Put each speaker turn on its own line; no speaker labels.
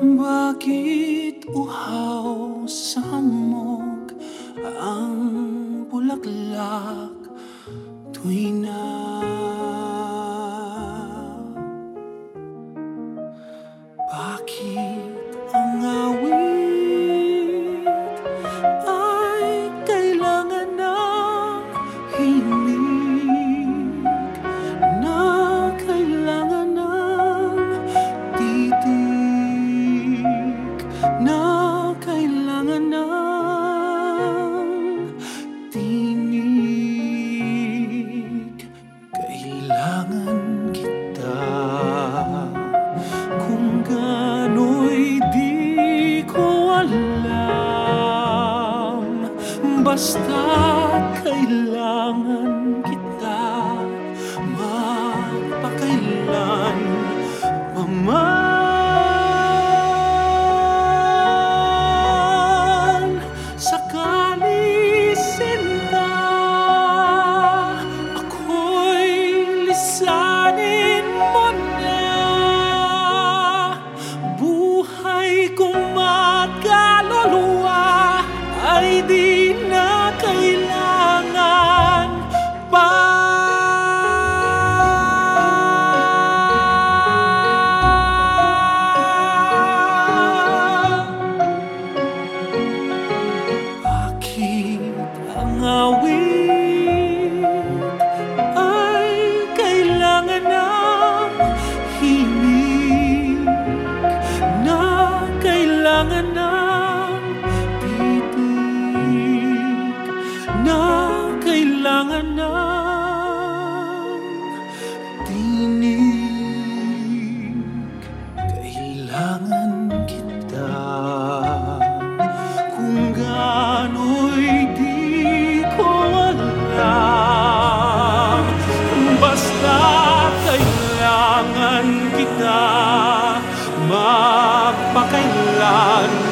Bakit uhaw sa hamog ang bulaklak tuwi na. Bakit Basta kailangan awit ay kailangan ng na kailangan ng titig na kailangan ng tinig. Kailangan magpakailan